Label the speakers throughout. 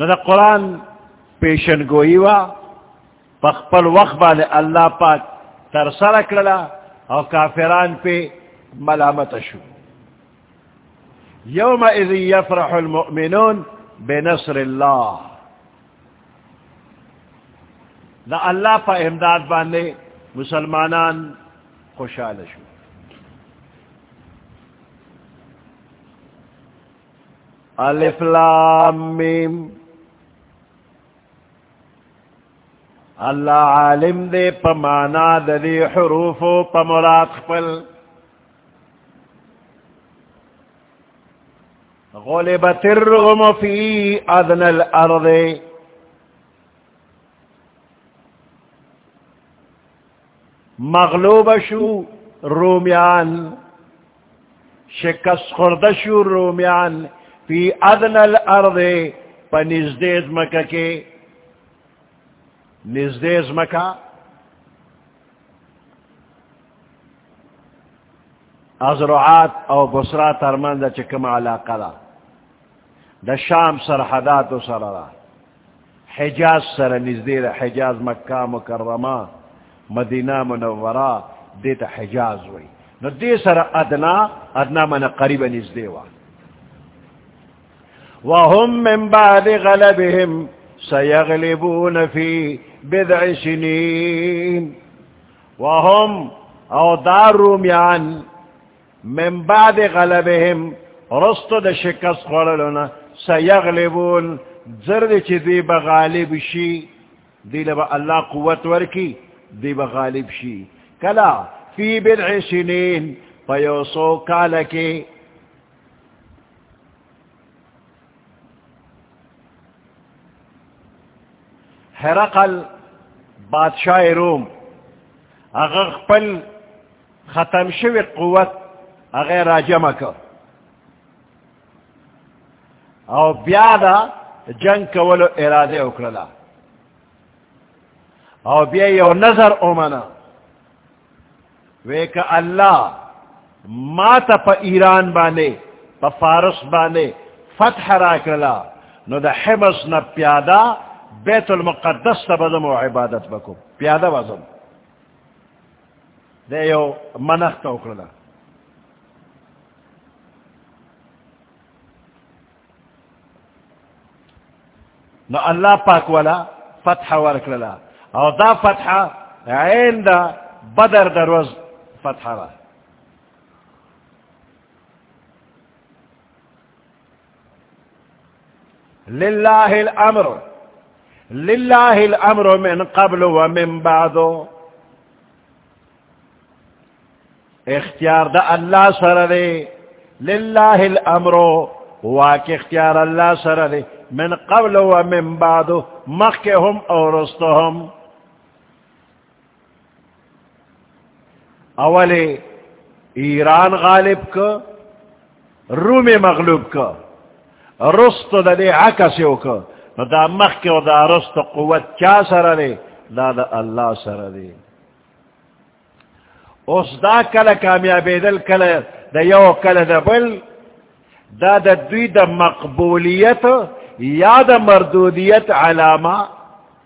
Speaker 1: نہ دا قرآن پیشن گوئی وا پخپل وقت والے اللہ پاک ترسا رکھلا اور کافران پہ ملامت شو. یوم اذ یفرح المؤمنون بنصر اللہ. دا اللہ پا امداد باندے مسلمانان خوشحال شو. الف لام میم اللہ عالم دے پمانا ددی حروف و پمرات پل غلبت الرغم فی ادن الارض. مغلوب شو رومیان. شکست خورد شو رومیان. فی ادن الارض. پا نزدیز مکہ کے. نزدیز مکا ازرعات او بسرا ترمن دا چکم علاقہ دا. دا شام سرحدات و سررا حجاز سر نزدید حجاز مکہ مکرمہ، مدینہ منورہ، دیتا حجاز وی. نو دی سر ادنا ادنا من قریب نزدیوا وهم من بعد غلبهم سيغلبون في بضع سنين وهم او دار روميان من بعد غلبهم رست دا شکست خورلونا سيغلبون زرد چی دی بغالب شی، دی لبا اللہ قوت ورکی، دی بغالب شی. کلا فی بضع سنين پیوسو کالکی ہرقل بادشاہ روم. اگر پل ختم شوی قوت اگر راجم کر او بیادا جنگ کولو ارادے اکرلا او بیا یو نظر اومنا ویک اللہ ما تا پا ایران بانے پا فارس بانے فتح را کرلا نو دا حمس نا پیادا بیت المقدس تا بزم و عبادت بکو پیادا بزم دے یو منخ تا اکرلا نو اللہ پاک والا فتح ورکللا او دا فتح عین دا بدر دروز فتح را للہ الامر. للہ الامر من قبل ومن بعد. اختیار دا اللہ سر دے. للہ الامر واک اختیار اللہ سر دے. من قبل ومن بعد مخهم او رستهم اولی، ایران غالب کا روم مغلوب کا رست دے عکسیو کا نو دا مخ کے دا رست قوت کیا سر دے دا دا اللہ سر دے اس دا کل کامیابی دل کل دا یو کل دا بل، دا دا دوی دا مقبولیت یا دا مردودیت علامہ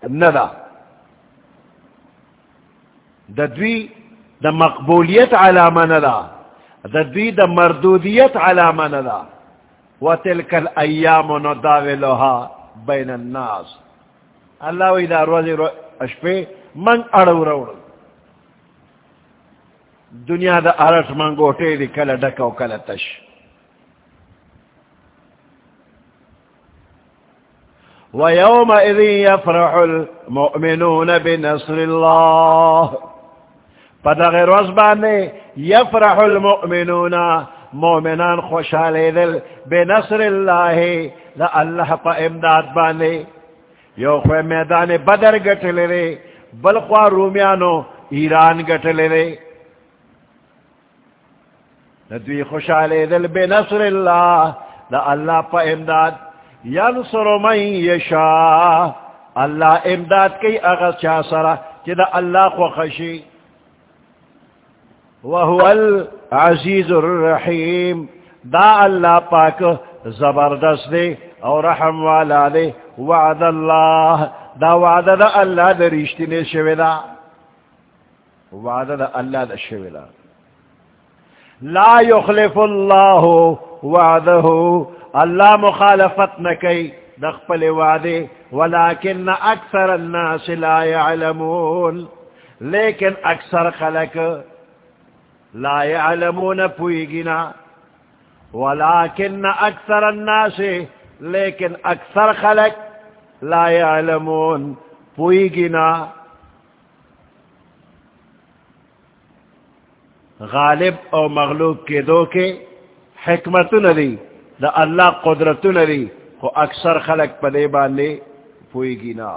Speaker 1: ندا دا دوی دا مقبولیت علامہ ندا دا دوی دا مردودیت علامہ ندا وتلك الايام نداولها بین الناس. اللہ وی دا روزی رو اشپے من اڑو روڑ دنیا دا ارس من گوٹے دی کل ڈکو کل تش. وَيَوْمَئِذٍ ويومئذ يفرح المؤمنون بنصر الله. فدغ رزبان يفرح المؤمنون مومنان خوشحال دل بنصر اللہ دا اللہ پا امداد بانے یو خوی میدان بدر گٹ لے رے بلخوا رومیانو ایران گٹ لے رے۔ ندوی خوشحال دل بنصر اللہ دا اللہ پا امداد۔ ینصر من یشا اللہ امداد کی اغس چا سرا، چی دا اللہ خو خشی وهو العزیز الرحیم، دا اللہ پاک زبردست دے او رحم والا دے، وعد اللہ، دا وعد دا اللہ دا رشتی نے شوی دا۔ وعد دا اللہ دا شوی دا۔ لا يخلف اللہ وعدہ، اللہ مخالفت نکی دخپل وعدے، ولیکن اکثر الناس لا يعلمون لیکن اکثر خلق لا يعلمون پوئگنا ولیکن اکثر الناس لیکن اکثر خلق لا يعلمون پوئی گنا غالب او مغلوب کے دو کے حکمت ندی دا اللہ قدرت ندی کو اکثر خلق پدے باندھے پوئی گنا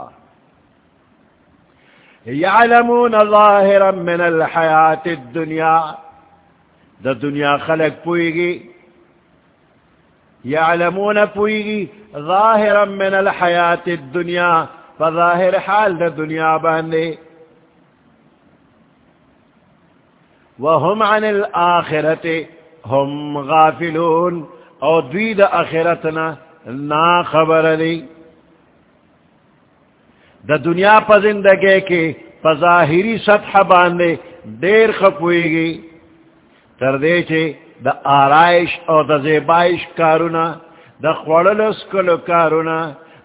Speaker 1: يعلمون ظاهرا من الحياة الدنيا دا دنیا خلق پوئی گی يعلمون پوئگی ظاہرا من الحیات الدنیا فظاہر حال دا دنیا باندے وهم عن الآخرت هم غافلون. او دوید آخرتنا نا خبر دی. دا دنیا پا زندگے کے پا ظاہری سطح باندے دیر خپوئیگی تردے چھے دا آرائش او دا زیبائش کارونا دا خوڑلس کلو کارونا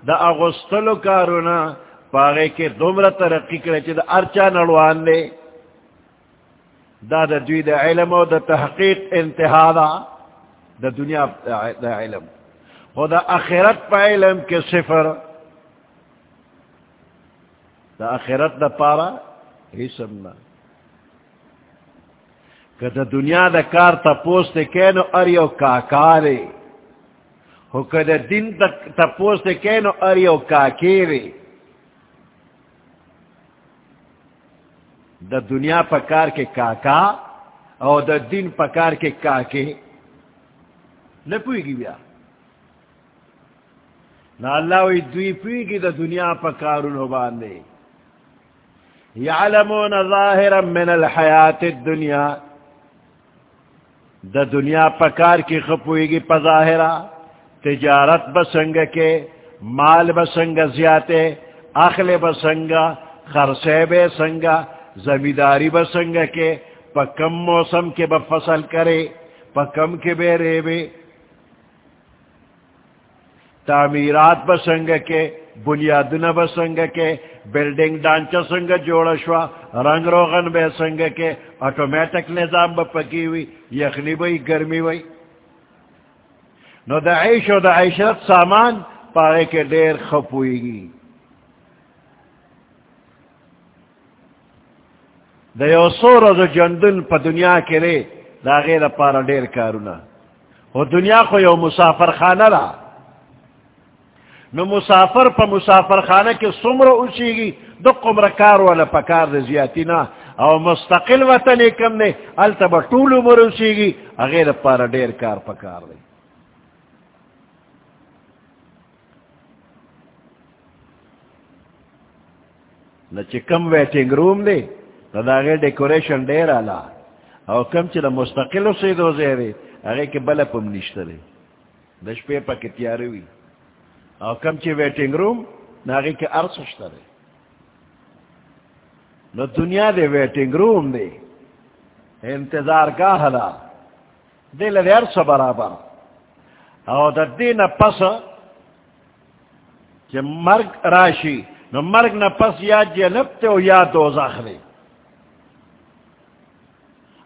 Speaker 1: دا اغسطلو کارونا پاگے کے دومرا ترقی کرے چی دا ارچا نڑوان دے دا دا دوی دا علم او دا تحقیق انتہا دا دا دنیا دا علم. او دا اخیرت پا علم کے صفر. دا اخیرت دا پارا ہی سمنا کہ دا دنیا دا کار تا پوست کینو اریو کاکارے ہو کہ دا دن تا پوست کینو اریو کاکیرے دا دنیا پا کار کے کاکا او دا دن پا کار کے کاکے نپوئی گی بیا؟ نا اللہ وی دوی پوئی گی دا دنیا پا کارونو باندے یعلمون ظاہرا من الحیات الدنیا. دا دنیا پکار کی خپوئی گی پظاہرہ تجارت بسنگ کے، مال بسنگ زیاتے، اخل بسنگا خرسے بے سنگا، زمینداری بسنگ کے پکم موسم کے بفصل کرے پکم کے بے رے بے تعمیرات بسنگ کے بنیاد بسنگ کے، بلڈنگ ڈانچا سنگ جوڑ شوا، رنگ روغن بے سنگ کے آٹومیٹک نظام پکی ہوئی، یخنی بئی گرمی ہوئی نو دا عیش و دا عیشرت سامان پارے کے دیر خپ ہوئی گی۔ دا یو سو روز جندن پا دنیا کے لیے، دا غیر پارا دیر کارونا۔ وہ دنیا کو یو مسافر خانہ رہا نو مسافر پا مسافر خانہ کے سمر اچھی گی، دو قمر کار والا پکار دے زیادی نا۔ او مستقل وطن کم نه نے التبا طول عمر اچھی گی، اغیر پارا دیر کار پکار دے۔ نچے کم ویٹنگ روم دے نو دا غیر ڈیکوریشن دیر آلا۔ او کم چلا مستقل اسی دو زیرے، اغیر کے بلا پم نشترے۔ دش پہ پا کتیاروی او کم چی ویٹنگ روم ناگی کے ارسشتا دے نو دنیا دے ویٹنگ روم دے انتظار کا حلا دے لدے ارس برابر. او دا دین پس چی مرگ راشی نو مرگ نا پس یا جنب تے او یا دوزخ دے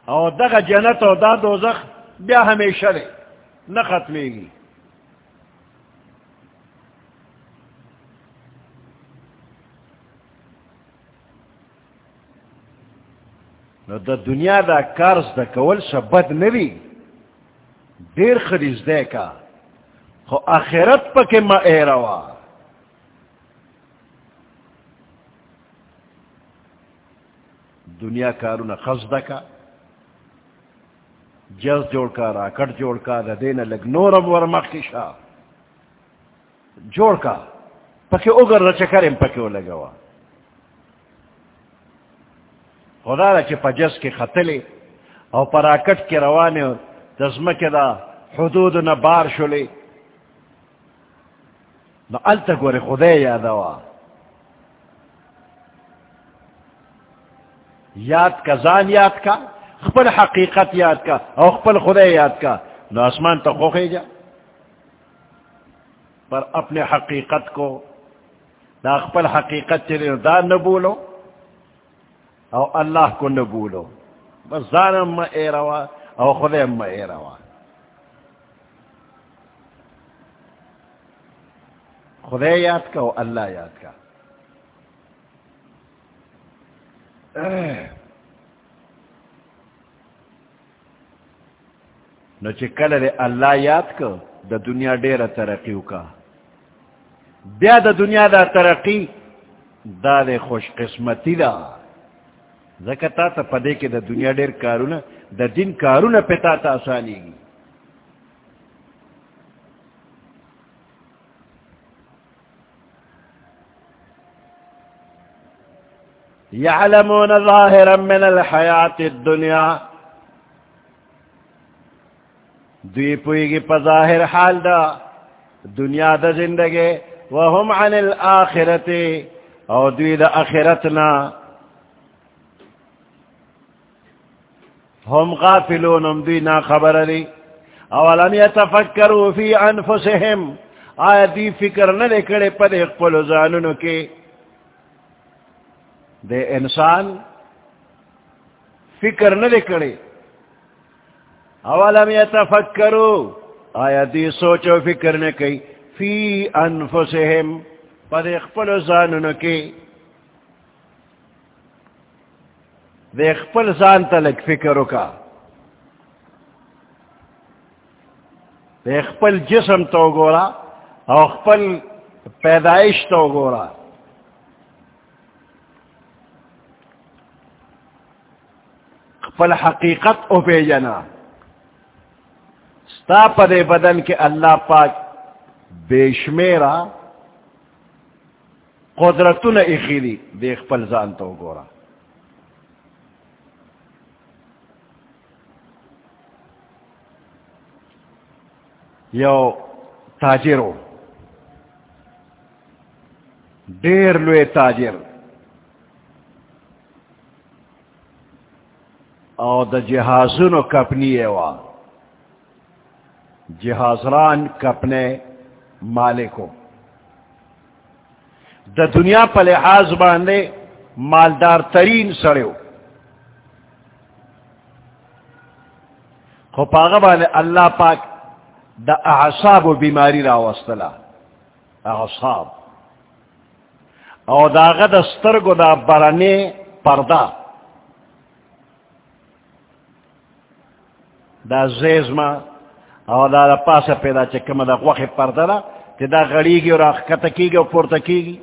Speaker 1: او دا جنت او دا دوزخ بیا ہمیشہ دے نہ ختمے گی نو دا دنیا دا کارز دا کول سا بد نوی دیر خریز دے کا خو آخرت پا کے ما ایروا دنیا کارو نا خز دا کا جز جوڑ کا راکٹ جوڑ کا دا دینا لگ نورم ورمخ کی شا جوڑ کا پکے اگر رچکرم پکے او لگوا خدا دا چی پجس کی خطلی او پراکٹ کی روانے دزمک دا حدود نبار شلی نو التا گوری خدای یادوا یاد کا زان یاد کا خپل حقیقت یاد کا او خپل خدای یاد کا نو آسمان تو خوخی جا پر اپنے حقیقت کو. دا خپل حقیقت چلے دا نبولو او اللہ کو نبولو. بس زانم ما اے روا او خدای ما اے روا خدا یاد کا اللہ یاد کا. نو چکل دے اللہ یاد کا دا دنیا ڈیر ترقی کا. بیا دا دنیا دا ترقی دا دے خوش قسمتی دا. زکتا تا پدے کے دا دنیا ڈیر کارونا، دا دن کارونا پتا تا آسانی گی۔ يعلمون ظاهرا من الحياة الدنيا دوی پوئگی پا ظاہر حال دا، دنیا دا زندگی، وهم عن الآخرت او دوی دا آخرتنا۔ هم غافلون ام دوی نا خبر لی اولم يتفکروا فی انفسهم. آیا دی فکر نلے کڑے پا دے اقبلو زانونو کے دے انسان فکر نہ کرے اولم یتفکرو آیا دی سوچو فکر نہ کئی فی انفسہم پد اخپل زانن کی دے اخپل زان تلک فکرو کا دے اخپل جسم تو گورا او اخپل پیدائش تو گورا فل حقیقت او پی جنا ستا پدے بدن کے اللہ پاک بیشمیرا قدرتن اخیری دیکھ پل زان تو گورا یو تاجرو دیر لوے تاجر۔ او د جہازونو کپنی وا جہازران کپنے مالکو د دنیا پہ لحاظ باندھے مالدار ترین سڑو خو پاغ باندھے اللہ پاک دا اعصاب و بیماری را وسطلا اعصاب. او داغ دسترگو دا برنے پردہ دا زیزما او دا دا پاسا پیدا چکم دا غوخ پردلا چی دا غلی غلیگی و راخ کتکیگی و پورتکیگی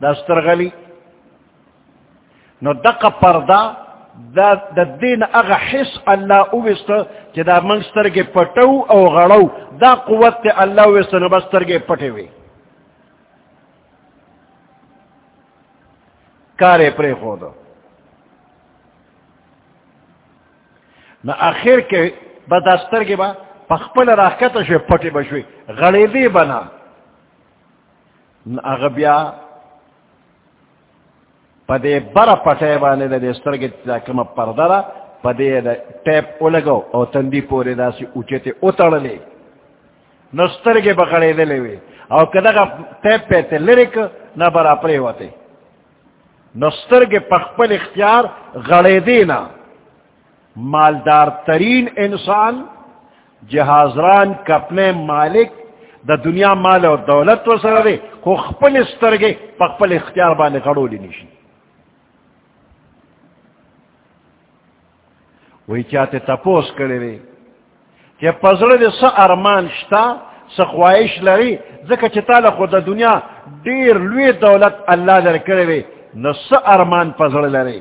Speaker 1: دا سترغلی نو دقا پردا دا دا دین اغا حس اللہ اوستا چی دا منسترگی پتو او غڑو. دا قوت تی اللہ اوستا نو بسترگی پتوی کارے پری خودو. نہ آخر کے بدستر کے بعد پخپل راکت شوی پٹی بشوی. غلیدی بنا. اغبیا پدے برا پٹے بانے دے دستر کے کم پردرا پدے ٹیپ اولگو او تندی پورے دا سی اچھتے اتر لے۔ نستر کے بکڑے دے لے وے۔ او کدا کا ٹیپ پیتے لرک نہ برا پرے ہوتے۔ نستر کے پخپل اختیار غڑے دینا مالدار ترین انسان، جہازران کپنے مالک، دا دنیا مال اور دولت و سر دے کو خپل استرگے پخپل اختیار بانے گڑو لی نیشی وہی چاہتے تپوس کرے رے کہ پزر دے سا ارمان شتا سا خواہش لری زکا چتا خود دا دنیا دیر لوی دولت اللہ در کرے رے نو سا ارمان پزر لری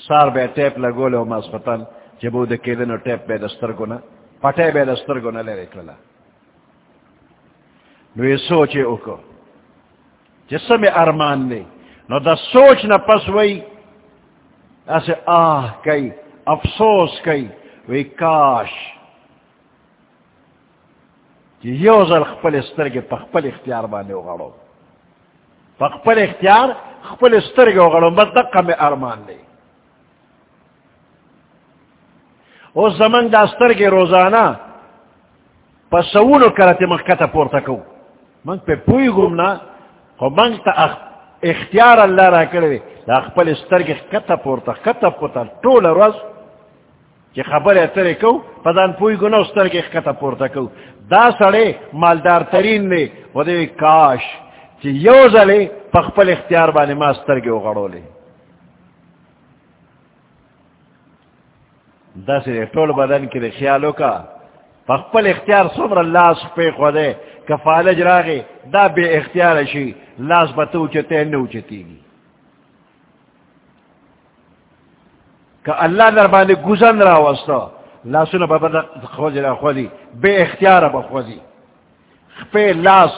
Speaker 1: سار بے ٹیپ لگو لے لو ماسپتال جب دے کے دن ٹیپ بے دستر کو پٹے بے دستر کو لے رکھلا نو سوچے او کو جس میں ارمان نے نو دا سوچ نہ پس وئی ایسے آہ کئی، افسوس کئی وی کاش یو ځل خپل سترګې په خپل اختیار باندې وغړو په خپل اختیار خپل سترګې وغړو بس دقه مې ارمان دی او زمنګ دا سترګې روزانه په سونو کرته مخکته پورته کو۔ من په پوی ګوم نه خو من ته اختیار الله را کړی دا خپل سترګې کته پورته کته پورته ټول ورځ چې خبره اترې کو پدان پوی ګنو سترګې کته پورته کو دا سړی مالدار ترین دی. و دې کاش چې یو ځلې په خپل اختیار باندې ما سترګې وغړولې. دا سره ټول بدن کې خیالو کا په اختیار صبر الله سپې خو دې کفالج راغی، دا به اختیار شي، لاس بتو چته نو چتیږي کہ اللہ در گزن را وستا لاسونه په بد خوځي را خوځي به اختیار به خوځي. په لاس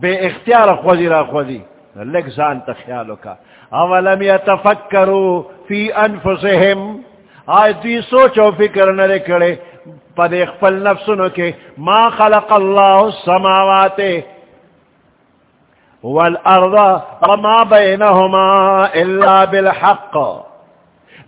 Speaker 1: به اختیار خوځي، را خوځي. لګ ځان ته خیال وکا اولم يتفکروا فی انفسهم؟ آج دی سوچ و فکر نہ کڑے پد خپل نفسنو کے ما خلق اللہ السماوات والارض وما بينهما الا بالحق.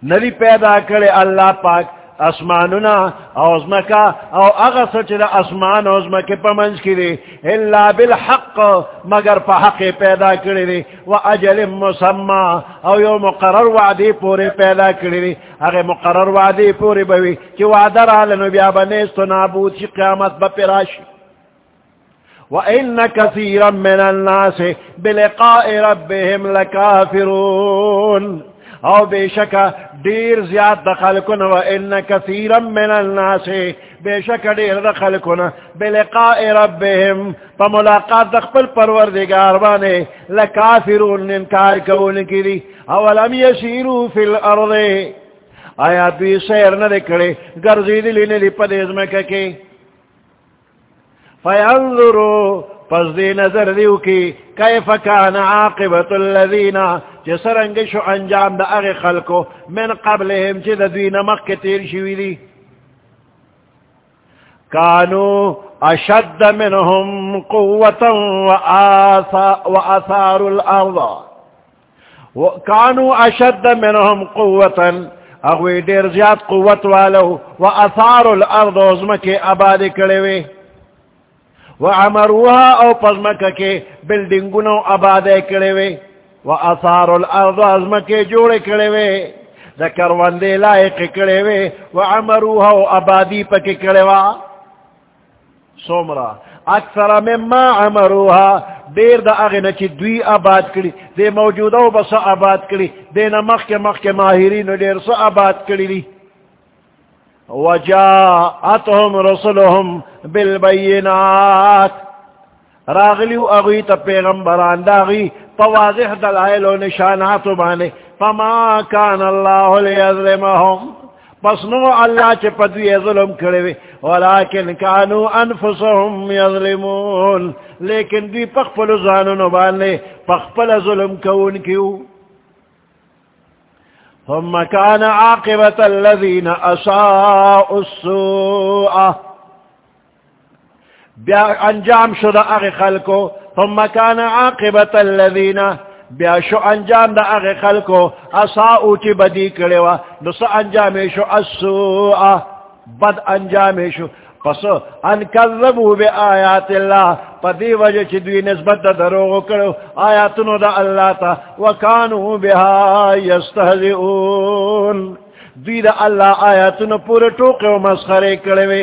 Speaker 1: نری پیدا کرے اللہ پاک اسمانونا، اوزمکا، او اغا سچ دا اسمان اوزمکی پا منز کی دی اللہ بالحق، مگر پا حق پیدا کرے دی و اجل مسمع، او یو مقرر وعدی پوری پیدا کرے دی اگر مقرر وعدی پوری بوی، چی وعدر آلنو بیا بنیستو نابود چی قیامت با پیراشی. وَإِنَّ كَثِيرًا مِّنَ النَّاسِ بِلِقَاءِ رَبِّهِمْ لَكَافِرُونَ او بے شکا دیر زیاد دخل کن و ان کثیرا من الناس. بے شکا دیر دخل کن بلقاء ربهم. پا ملاقات دخل پروردگار بانے. لکافرون انکار کون کی دی اولم یسیرو فی الارض. آیا دوی سیر ندکڑے گرزی دلی نلی پا پدیز مکہ فینظرو. پس دی نظر دیو کی. کیف کان عاقبت الذین چی سرنگ شو انجام دا اغی خلقو من قبلهم چی دا دوی نمک کے تیر شوی دی کانو اشد منهم قوتا و اثار الارض. کانو اشد منهم قوتا، اغوی دیر زیاد قوت والو و اثار الارض ازمکی آباد کڑوی. وعمروها او پزمکا کے بلڈنگونو آبادے کڑوی. و اثار الارض ازمکے جوڑے کڑے وے، ذکر وندے لائق کڑے وے، و عمروها و ابادی پکے کڑے وا سومرا، اکثر مما عمروها دیر دا اغنہ چی دوی آباد کری دے موجودہ و بس آباد کری دے نمخ کے مخ کے ماہرین دیر سا آباد کری لی۔ وجاءتهم رسلهم بالبینات۔ راغلیو اغوی تا پیغمبران داغی فواضح دلائل و نشانات بانے، فما کان اللہ لیظلمہم۔ پس نو اللہ چے پدوی ظلم کروے ولیکن کانو انفسهم یظلمون۔ لیکن دی پخپل زانو بانے پخپل ظلم کون کیو۔ ثم كان عاقبة الذين أساءوا السوء۔ بیا انجام شد اغی خلکو ثم کان عاقبت الذین بیا شو انجام دا اغی خلکو اصاؤ چی بدی کڑیوا نس انجام شو السوء، بد انجام شو پس ان کذبو بی آیات اللہ پا دی وجہ چی دوی نسبت دا دروغو کرو آیاتنو دا اللہ تا، وکانو بها یستہزئون. دوی دا اللہ آیاتنو پورے ٹوکے و مسخرے کڑوے